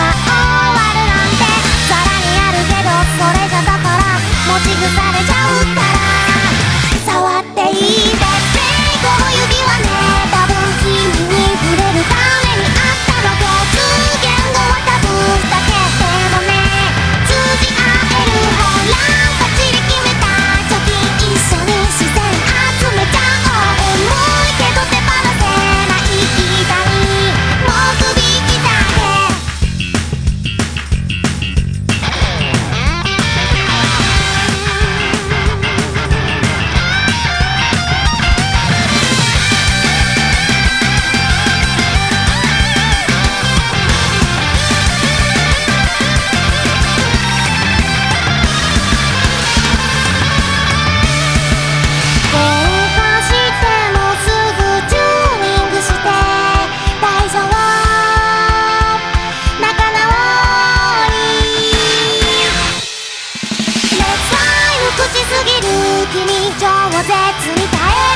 な君超絶に耐え